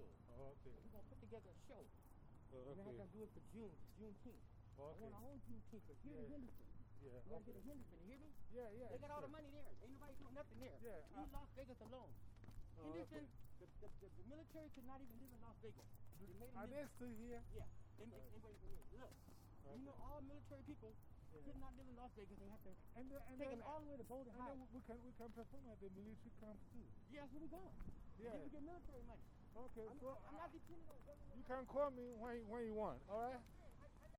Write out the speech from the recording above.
thing. Oh, okay. We're going to put together a show. Oh, We're going to do it for June, Juneteenth. Oh, I Okay. want our own Juneteenth, but here in Henderson. Yeah, We got to okay. get a Henderson, you hear me? Yeah, yeah. They got all the money there. Ain't nobody doing nothing there. Yeah, Leave I- Las Vegas alone. Oh, Henderson, okay. the, the, the, the military could not even live in Las Vegas. They made Are they still here? Yeah, they they wait for me. Look, you know all military people Yeah. could not live in Las Vegas. They have to And, then, and take them all the way to Golden and Heights. we can, we can perform at the military camp too. Yeah, that's where we going. Yeah. Then we get military money. Okay, I'm, so I'm not depending on you can call me when, when you want, all right?